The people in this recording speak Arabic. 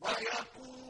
وَيَقُولُ